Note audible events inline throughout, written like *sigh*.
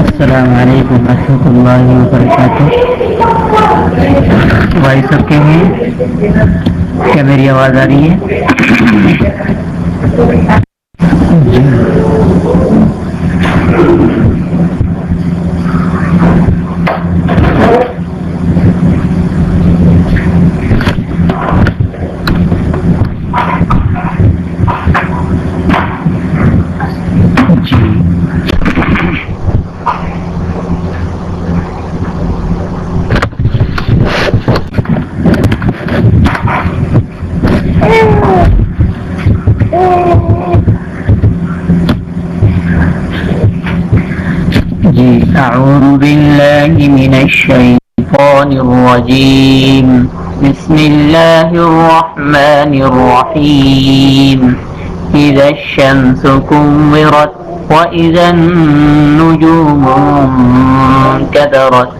السلام علیکم ورحمۃ اللہ وبرکاتہ۔ بھائی سب کے ہیں؟ کیا میری آواز آ رہی ہے؟ جی أعوذ بالله من الشيطان الرجيم. بسم الله الرحمن الرحيم. إذا الشمس كورت وإذا النجوم كدرت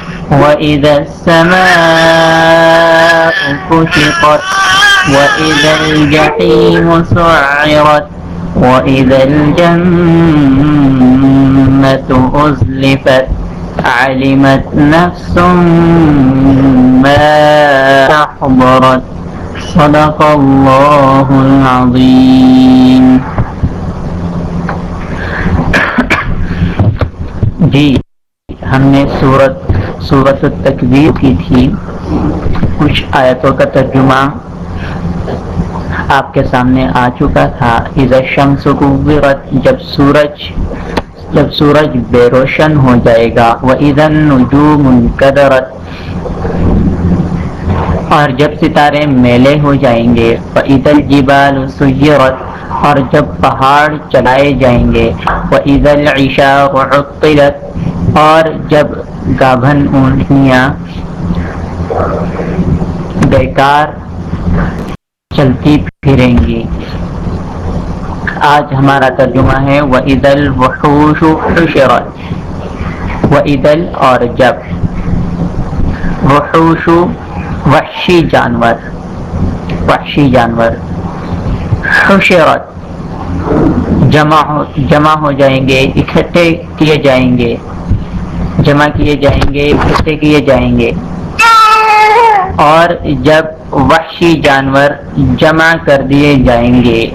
وإذا السماء كشطت وإذا الجحيم سعرت وإذا الجنة أزلفت علمت نفس ما أحضرت صدق الله العظيم *coughs* جی ہم نے سورت سورت التکبیر کی تھی۔ کچھ آیتوں کا ترجمہ آپ کے سامنے آ چکا تھا۔ شمس کوبرت جب سورج جب سورج بے روشن ہو جائے گا۔ وہ ادن نجوم قدرت اور جب ستارے میلے ہو جائیں گے۔ وہ عید الجبال سیرت اور جب پہاڑ چلائے جائیں گے۔ وہ عید العشا عطلت، اور جب گابھن اونٹنیاں، بیکار چلتی پھریں گی۔ آج ہمارا ترجمہ ہے وہ عید الوحوش حشرت۔ و عیدل اور جب وحوش، وحشی جانور۔ وحشی جانور۔ حشرت۔ جمع ہو جمع ہو جائیں گے، اکٹھے کیے جائیں گے۔ جمع کیے جائیں گے، اکٹھے کیے جائیں گے۔ اور جب وحشی جانور جمع کر دیے جائیں گے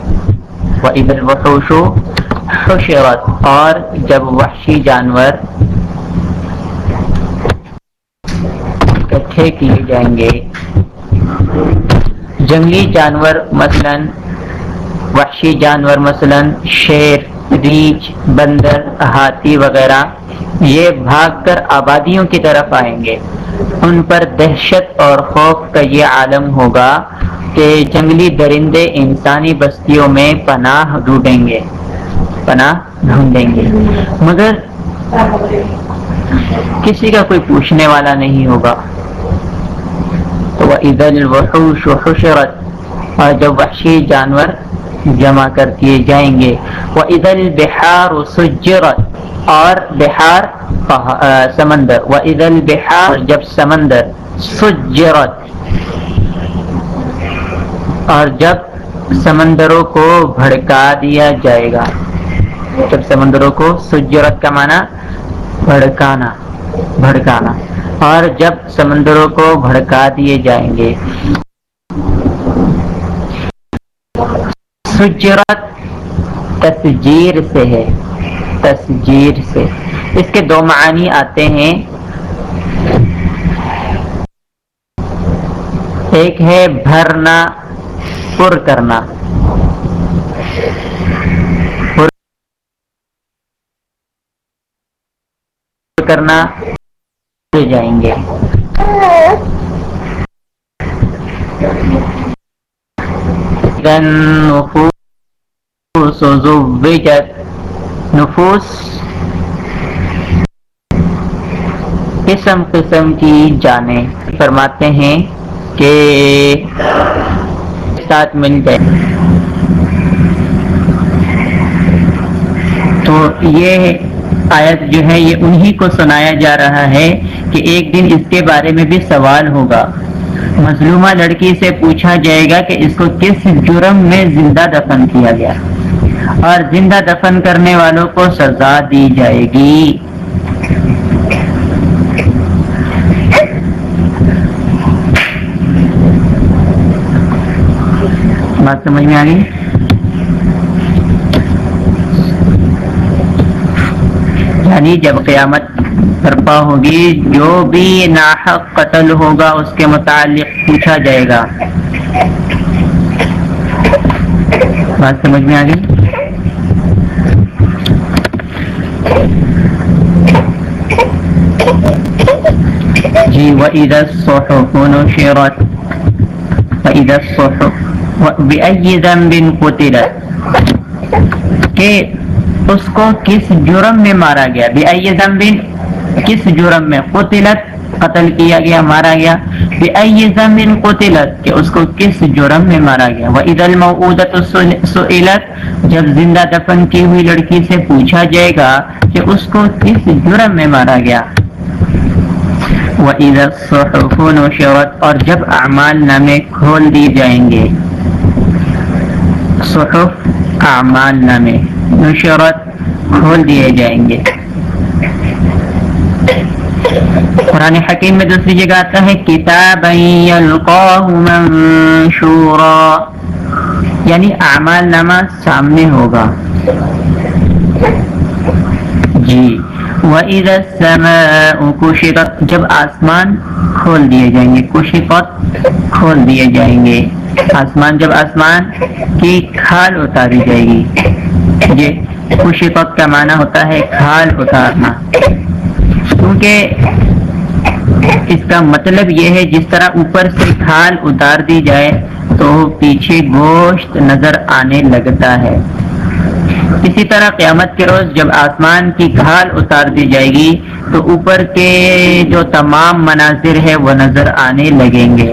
وہ عید الوحوش اور جب وحشی جانور اکٹھے کیے جائیں گے، جنگلی جانور مثلا، وحشی جانور مثلا شیر۔ ریچھ بندر ہاتھی وغیرہ، یہ بھاگ کر آبادیوں کی طرف آئیں گے۔ ان پر دہشت اور خوف کا یہ عالم ہوگا کہ جنگلی درندے انسانی بستیوں میں پناہ ڈھونڈیں گے۔ پناہ ڈھونڈیں گے۔ مگر کسی کا کوئی پوچھنے والا نہیں ہوگا۔ تو وہ عید الوحوش و حشرت اور جب وحشی جانور جمع کر دیے جائیں گے۔ وہ عید البہار سجرت۔ اور بہار سمندر۔ و عید البہار جب سمندر سجرت۔ اور جب سمندروں کو بھڑکا دیا جائے گا۔ جب سمندروں کو سجرت کا معنی بھڑکانا بھڑکانا۔ اور جب سمندروں کو بھڑکا دیے جائیں گے۔ سجرت تسجیر سے ہے، تسجیر سے۔ اس کے دو معنی آتے ہیں۔ ایک ہے بھرنا، پر کرنا۔ پر کرنا جائیں گے۔ نفوس زوجت. نفوس. قسم قسم کی جانیں. فرماتے ہیں کہ ساتھ مل جائے تو یہ آیت جو ہے، یہ انہی کو سنایا جا رہا ہے کہ ایک دن اس کے بارے میں بھی سوال ہوگا۔ مظلومہ لڑکی سے پوچھا جائے گا کہ اس کو کس جرم میں زندہ دفن کیا گیا اور زندہ دفن کرنے والوں کو سزا دی جائے گی۔ بات سمجھ میں آ گئی؟ یعنی جب قیامت برپا ہوگی۔ جو بھی ناحق قتل ہوگا، اس کے متعلق پوچھا جائے گا۔ بات سمجھ میں آ گئی؟ جی وَإِذَا الصُّحُفُ نُشِرَتْ۔ وَإِذَا الصُّحُفُ۔ بِأَيِّ قُتِلَتْ۔ کہ اس کو کس جرم میں مارا گیا؟ بِأَيِّ ذَنبٍ؟ کس جرم میں قتلت، قتل کیا گیا، مارا گیا؟ بِأَيِّ ذَنبٍ قُتِلَتْ کہ اس کو کس جرم میں مارا گیا؟ وَإِذَا الْمَوْعُودَةُ سُئِلَتْ، جب زندہ دفن کی ہوئی لڑکی سے پوچھا جائے گا کہ اس کو کس جرم میں مارا گیا؟ وَإِذَا الصُّحُفُ اور جب اعمال نامے کھول دی جائیں گے۔ صحف، اعمال نامے نشرت، کھول دیے جائیں گے۔ قرآن حکیم میں دوسری جگہ آتا ہے کتاب منشورا۔ یعنی اعمال نامہ سامنے ہوگا۔ جی۔ وَإِذَا السَّمَاءُ كُشِطَتْ جب آسمان کھول دیے جائیں گے کشفت کھول دیے جائیں گے۔ آسمان جب آسمان کی کھال اتاری جائے گی۔ یہ کشفت کا معنی ہوتا ہے کھال اتارنا۔ کیونکہ اس کا مطلب یہ ہے جس طرح اوپر سے کھال اتار دی جائے تو پیچھے گوشت نظر آنے لگتا ہے۔ اسی طرح قیامت کے روز جب آسمان کی کھال اتار دی جائے گی تو اوپر کے جو تمام مناظر ہے وہ نظر آنے لگیں گے۔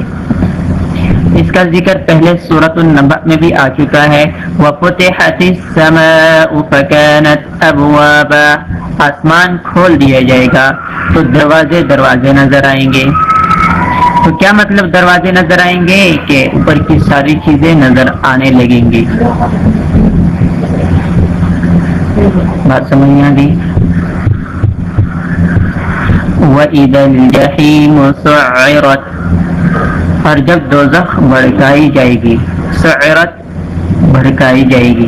اس کا ذکر پہلے صورت النبع میں بھی آ چکا ہے۔ وَفُتِحَتِ السَّمَاءُ فَكَانَتْ أَبْوَابًا۔ آسمان کھول دیا جائے گا تو دروازے دروازے نظر آئیں گے۔ تو کیا مطلب دروازے نظر آئیں گے؟ کہ اوپر کی ساری چیزیں نظر آنے لگیں گی۔ بات سمجھ میں آ گئی؟ وَإِذَا الْجَحِيمُ سُعِّرَتْ اور جب دوزخ بھڑکائی جائے گی، سعرت بھڑکائی جائے گی۔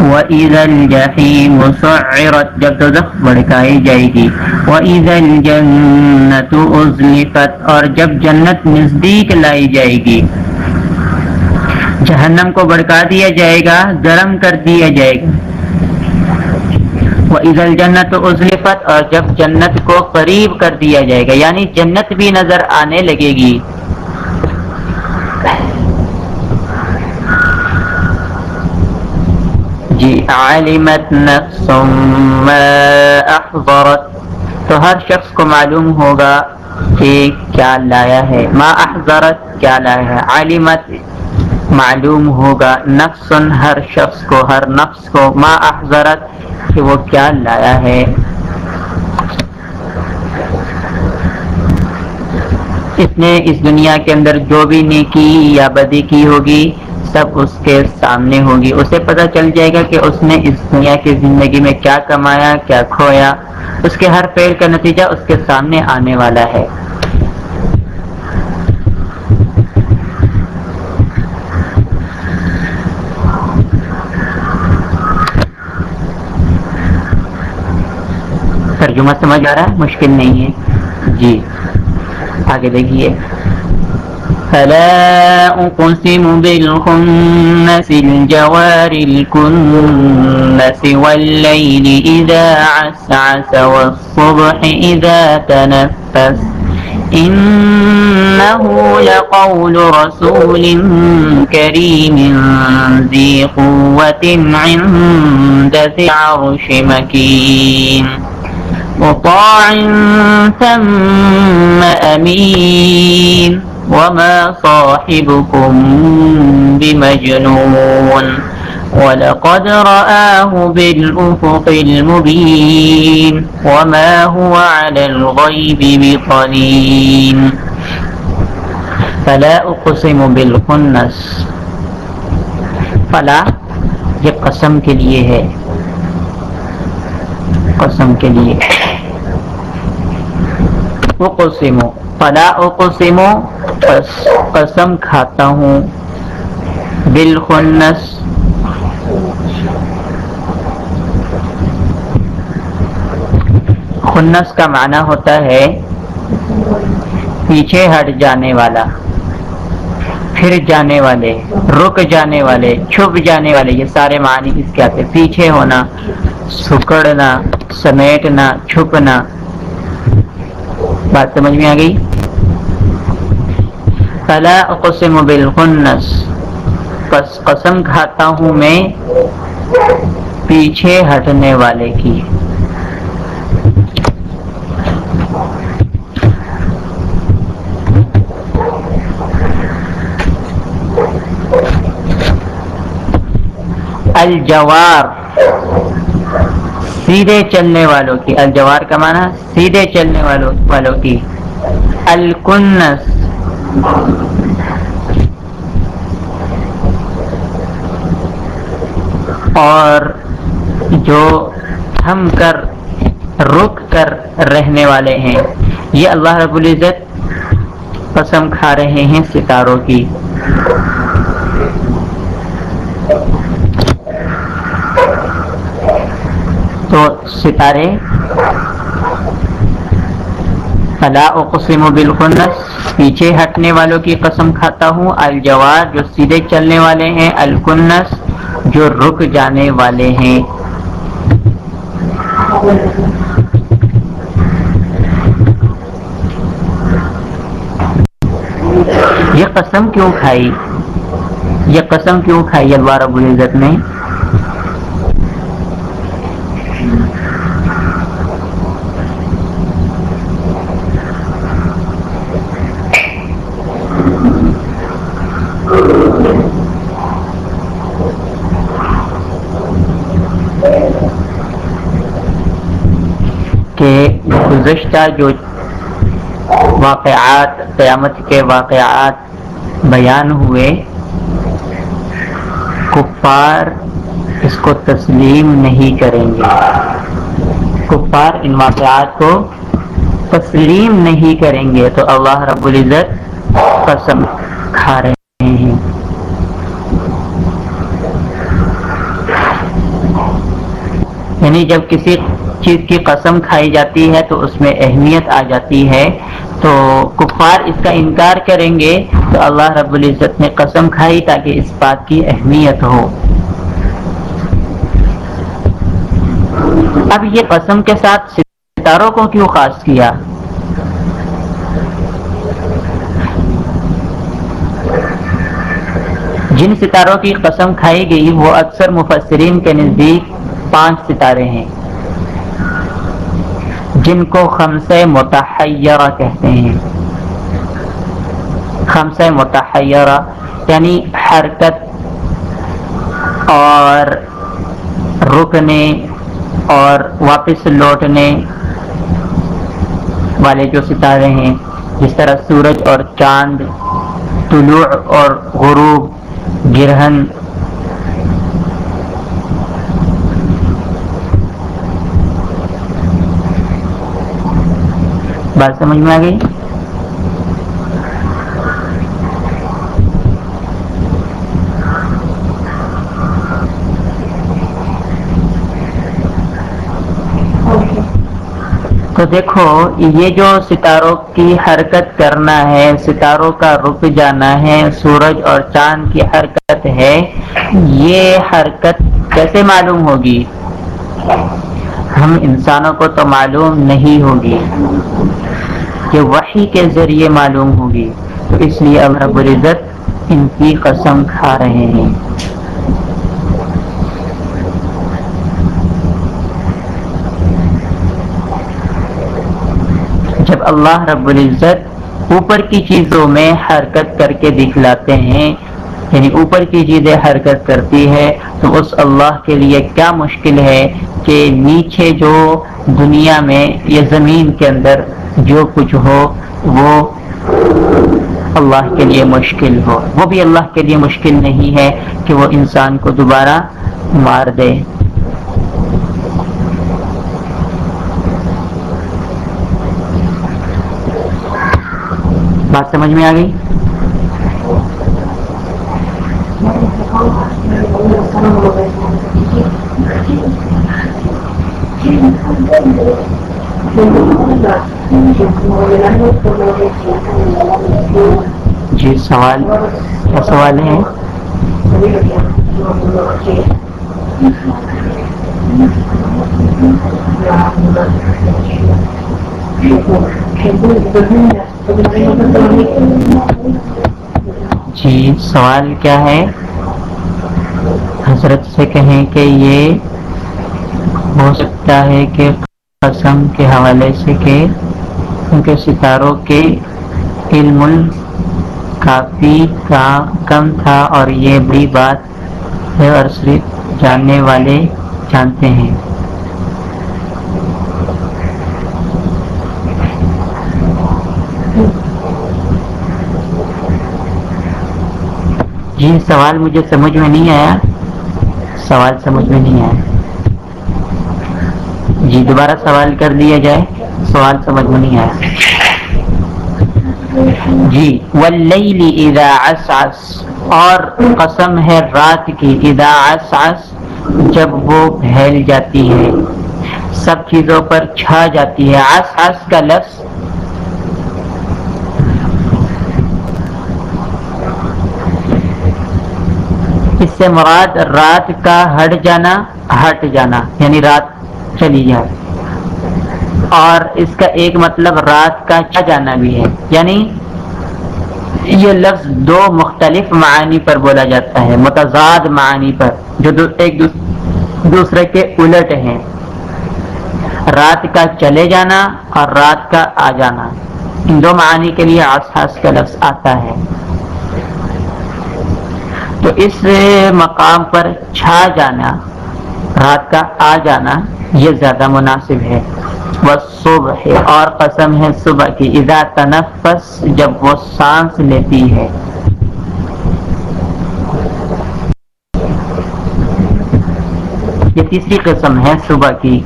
وَإِذَا الْجَحِيمُ سُعِّرَتْ جب دوزخ بھڑکائی جائے گی، وَإِذَا الْجَنَّةُ أُزْلِفَتْ اور جب جنت نزدیک لائی جائے گی، جہنم کو بھڑکا دیا جائے گا، گرم کر دیا جائے گا۔ وَإِذَا الْجَنَّةُ أُزْلِفَتْ اور جب جنت کو قریب کر دیا جائے گا یعنی جنت بھی نظر آنے لگے گی۔ جی عالمت نفس ما احضرت تو ہر شخص کو معلوم ہوگا کہ کیا لایا ہے۔ ما احضرت کیا لایا ہے۔ عالمت معلوم ہوگا۔ نفس ہر شخص کو، ہر نفس کو۔ ما احضرت کہ وہ کیا لایا ہے۔ اس نے اس دنیا کے اندر جو بھی نیکی یا بدی کی ہوگی سب اس کے سامنے ہوگی اسے پتہ چل جائے گا کہ اس نے اس دنیا کی زندگی میں کیا کمایا، کیا کھویا۔ اس کے ہر پیڑ کا نتیجہ اس کے سامنے آنے والا ہے۔ ترجمہ سمجھ آ رہا ہے؟ مشکل نہیں ہے۔ جی۔ آگے دیکھیے۔ فلا أقسم بالخنس الجوار الكنس والليل إذا عسعس والصبح إذا تنفس إنه لقول رسول كريم ذي قوة عند ذي عرش مكين مطاع ثم أمين وما صاحبكم بمجنون ولقد رآه بالأفق المبين وما هو على الغيب بطلين فلا اقسم بالخنس فلا، یہ قسم کے لیے ہے۔ قسم کے لیے۔ اقسم فلا اقسم قسم کھاتا ہوں۔ بالخنس۔ خنس کا معنی ہوتا ہے پیچھے ہٹ جانے والا، پھر جانے والے، رک جانے والے، چھپ جانے والے، یہ سارے معنی اس کے آتے پیچھے ہونا، سکڑنا، سمیٹنا، چھپنا۔ بات سمجھ میں آ گئی؟ فلا اقسم بالخنس۔ پس قسم کھاتا ہوں میں پیچھے ہٹنے والے کی۔ الجوار۔ سیدھے چلنے والوں کی۔ الجوار کا معنی سیدھے چلنے والوں والوں کی۔ الکنس۔ اور جو تھم کر رک کر رہنے والے ہیں، یہ اللہ رب العزت قسم کھا رہے ہیں ستاروں کی۔ تو ستارے فلا اقسم بالخنس پیچھے ہٹنے والوں کی قسم کھاتا ہوں، الجوار جو سیدھے چلنے والے ہیں، الکنس جو رک جانے والے ہیں۔ یہ قسم کیوں کھائی؟ یہ قسم کیوں کھائی اللہ رب العزت نے کہ گزشتہ جو واقعات، قیامت کے واقعات بیان ہوئے، کفار اس کو تسلیم نہیں کریں گے۔ کفار ان واقعات کو تسلیم نہیں کریں گے۔ تو اللہ رب العزت قسم کھا رہے ہیں۔ یعنی جب کسی چیز کی قسم کھائی جاتی ہے تو اس میں اہمیت آ جاتی ہے۔ تو کفار اس کا انکار کریں گے تو اللہ رب العزت نے قسم کھائی تاکہ اس بات کی اہمیت ہو۔ اب یہ قسم کے ساتھ ستاروں کو کیوں خاص کیا؟ جن ستاروں کی قسم کھائی گئی وہ اکثر مفسرین کے نزدیک پانچ ستارے ہیں۔ جن کو خمس متحیرہ کہتے ہیں۔ خمس متحیرہ یعنی حرکت اور رکنے اور واپس لوٹنے والے جو ستارے ہیں، جس طرح سورج اور چاند، طلوع اور غروب، گرہن بات سمجھ میں آ گئی؟ تو دیکھو، یہ جو ستاروں کی حرکت کرنا ہے، ستاروں کا رک جانا ہے، سورج اور چاند کی حرکت ہے، یہ حرکت کیسے معلوم ہوگی؟ ہم انسانوں کو تو معلوم نہیں ہوگی۔ کہ وحی کے ذریعے معلوم ہوگی، تو اس لیے اب رب العزت ان کی قسم کھا رہے ہیں۔ جب اللہ رب العزت اوپر کی چیزوں میں حرکت کر کے دکھلاتے ہیں یعنی اوپر کی چیزیں حرکت کرتی ہے، تو اس اللہ کے لیے کیا مشکل ہے کہ نیچے جو دنیا میں یا زمین کے اندر جو کچھ ہو وہ اللہ کے لیے مشکل ہو۔ وہ بھی اللہ کے لیے مشکل نہیں ہے کہ وہ انسان کو دوبارہ مار دے۔ بات سمجھ میں آ گئی؟ جی سوال کیا سوال ہے جی سوال کیا ہے؟ حضرت سے کہیں کہ یہ ہو سکتا ہے کہ قسم کے حوالے سے کہ ان کے ستاروں کے علم کافی کا کم تھا اور یہ بڑی بات ہے اور صرف جاننے والے جانتے ہیں۔ جی سوال مجھے سمجھ میں نہیں آیا۔ سوال سمجھ میں نہیں آیا۔ جی دوبارہ سوال کر دیا جائے۔ سوال سمجھ میں نہیں آیا۔ جی واللیل اذا عسعس۔ اور قسم ہے رات کی اذا عسعس، جب وہ پھیل جاتی ہے۔ سب چیزوں پر چھا جاتی ہے۔ عسعس کا لفظ۔ اس سے مراد رات کا ہٹ جانا ہٹ جانا یعنی رات چلی جائے۔ اور اس کا ایک مطلب رات کا چا جانا بھی ہے؟ یعنی یہ لفظ دو مختلف معانی پر بولا جاتا ہے، متضاد معانی پر، جو ایک دوسرے کے الٹ ہیں۔ رات کا چلے جانا اور رات کا آ جانا۔ ان دو معانی کے لیے آس پاس کا لفظ آتا ہے۔ تو اس مقام پر چھا جانا، رات کا آ جانا، یہ زیادہ مناسب ہے۔ وہ صبح اور قسم ہے صبح کی، اذا تنفس، جب وہ سانس لیتی ہے۔ یہ تیسری قسم ہے صبح کی۔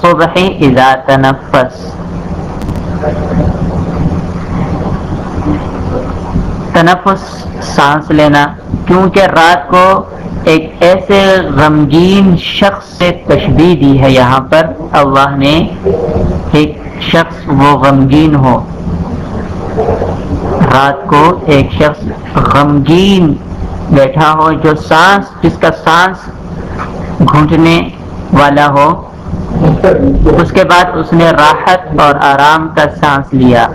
صبح اذا تنفس۔ تنفس، سانس لینا، کیونکہ رات کو ایک ایسے غمگین شخص سے تشبیح دی ہے یہاں پر اللہ نے ایک شخص وہ غمگین ہو۔ رات کو ایک شخص غمگین بیٹھا ہو جو سانس، جس کا سانس گھونٹنے والا ہو، اس کے بعد اس نے راحت اور آرام کا سانس لیا۔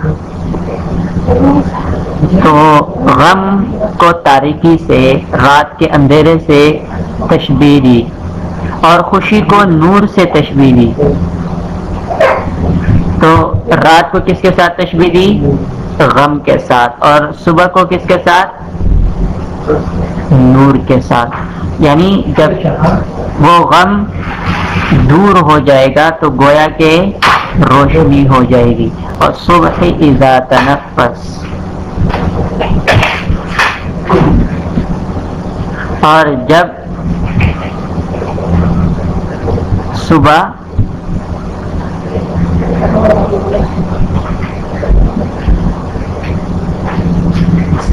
تو غم کو تاریکی سے، رات کے اندھیرے سے تشبیح دی اور خوشی کو نور سے تشبیح دی۔ تو رات کو کس کے ساتھ تشبیح دی؟ غم کے ساتھ۔ اور صبح کو کس کے ساتھ؟ نور کے ساتھ۔ یعنی جب وہ غم دور ہو جائے گا تو گویا کے روشنی ہو جائے گی۔ اور صبح اذا تنفس۔ اور جب صبح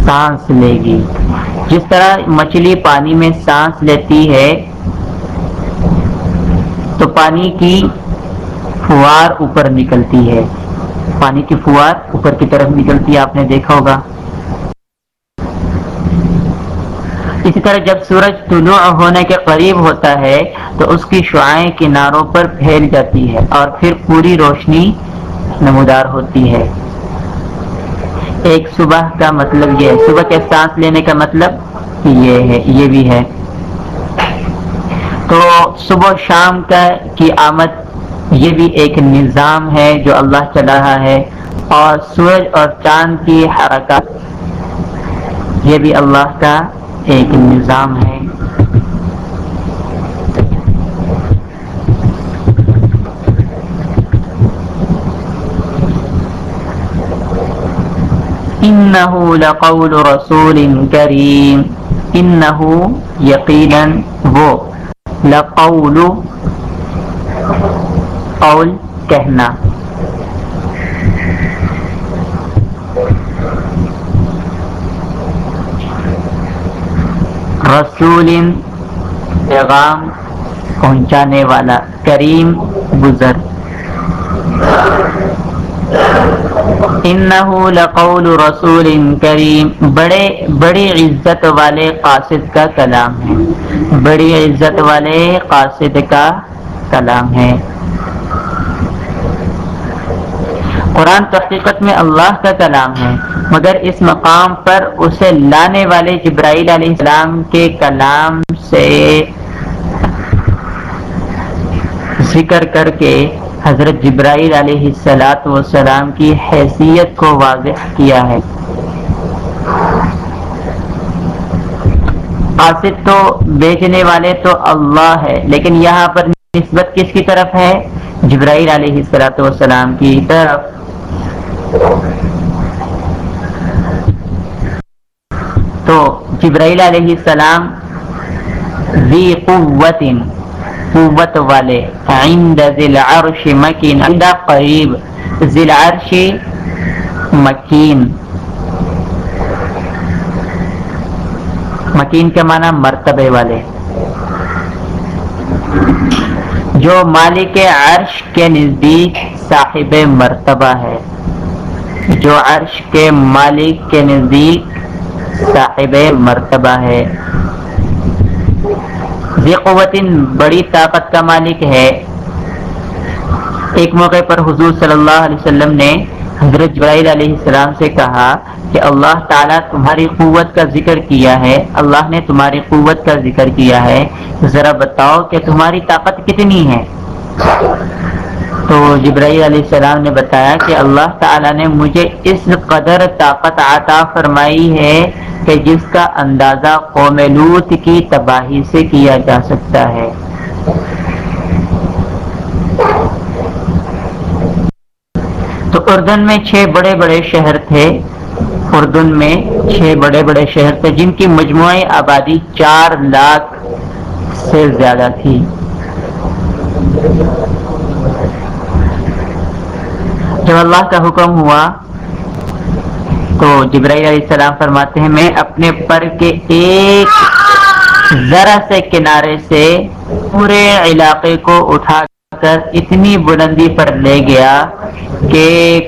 سانس لے گی۔ جس طرح مچھلی پانی میں سانس لیتی ہے، تو پانی کی فوار اوپر نکلتی ہے۔ پانی کی فوار اوپر کی طرف نکلتی ہے، آپ نے دیکھا ہوگا۔ اسی طرح جب سورج طلوع ہونے کے قریب ہوتا ہے، تو اس کی شعائیں کناروں پر پھیل جاتی ہے اور پھر پوری روشنی نمودار ہوتی ہے۔ ایک صبح کا مطلب یہ ہے۔ صبح کے سانس لینے کا مطلب یہ ہے، یہ بھی ہے۔ تو صبح و شام کا کی آمد یہ بھی ایک نظام ہے جو اللہ چلا رہا ہے اور سورج اور چاند کی حرکات یہ بھی اللہ کا ایک نظام ہے۔ انہو لقول رسول کریم انہو یقینا وہ، لقول قول کہنا رسول پیغام پہنچانے والا کریم بزرگ انہو لقول رسول کریم بڑے بڑی عزت والے قاصد کا کلام ہے بڑی عزت والے قاصد کا کلام ہے قرآن تحقیقت میں اللہ کا کلام ہے، مگر اس مقام پر اسے لانے والے جبرائیل علیہ السلام کے کلام سے ذکر کر کے حضرت جبرائیل علیہ السلاۃ والسلام کی حیثیت کو واضح کیا ہے۔ قاصد تو بیچنے والے تو اللہ ہے، لیکن یہاں پر نسبت کس کی طرف ہے؟ جبرائیل علیہ السلاۃ والسلام کی طرف۔ تو جبرائیل علیہ السلام ذی قوت قوت والے، عند ذی العرش مکین، عند قریب ذی العرش مکین۔ مکین کے معنی مرتبے والے۔ جو مالک عرش کے نزدیک صاحب مرتبہ ہے۔ جو عرش کے مالک کے نزدیک صاحب مرتبہ ہے۔ قوتن بڑی طاقت کا مالک ہے۔ ایک موقع پر حضور صلی اللہ علیہ وسلم نے حضرت جبرائیل علیہ السلام سے کہا کہ اللہ تعالیٰ تمہاری قوت کا ذکر کیا ہے۔ اللہ نے تمہاری قوت کا ذکر کیا ہے۔ ذرا بتاؤ کہ تمہاری طاقت کتنی ہے؟ تو جبرائیل علیہ السلام نے بتایا کہ اللہ تعالیٰ نے مجھے اس قدر طاقت عطا فرمائی ہے کہ جس کا اندازہ قوم لوت کی تباہی سے کیا جا سکتا ہے۔ تو اردن میں چھ بڑے بڑے شہر تھے۔ اردن میں چھ بڑے بڑے شہر تھے جن کی مجموعی آبادی چار لاکھ سے زیادہ تھی۔ جب اللہ کا حکم ہوا، تو جبرائیل علیہ السلام فرماتے ہیں، میں اپنے پر کے ایک ذرا سے کنارے سے پورے علاقے کو اٹھا کر اتنی بلندی پر لے گیا کہ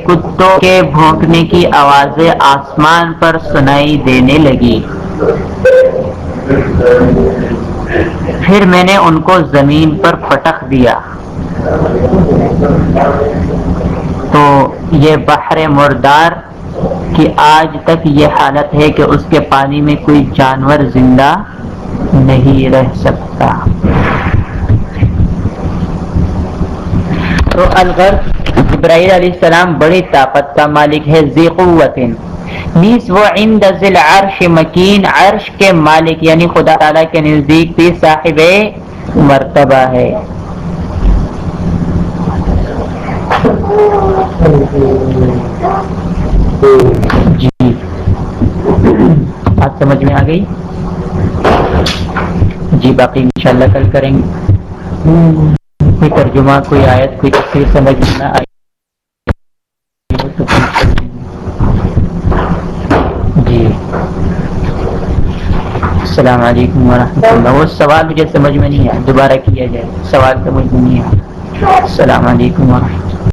کتوں کے بھونکنے کی آوازیں آسمان پر سنائی دینے لگی۔ پھر میں نے ان کو زمین پر پٹک دیا۔ تو یہ بحر مردار کی آج تک یہ حالت ہے کہ اس کے پانی میں کوئی جانور زندہ نہیں رہ سکتا۔ تو الغرض ابراہیل علیہ السلام بڑی طاقت کا مالک ہے، ذی قوت۔ نیس وہ عند ذل عرش مکین، عرش کے مالک یعنی خدا تعالیٰ کے نزدیک بھی صاحب مرتبہ ہے۔ جی بات سمجھ میں آ گئی؟ جی باقی انشاءاللہ کل کریں گے۔ کوئی ترجمہ، کوئی آیت، کوئی تفسیر سمجھ میں نہ آئی۔ جی۔ السلام علیکم ورحمۃ اللہ۔ وہ سوال مجھے سمجھ میں نہیں آیا، دوبارہ کیا جائے؟ سوال سمجھ میں نہیں آیا۔ السلام علیکم ورحمۃ اللہ۔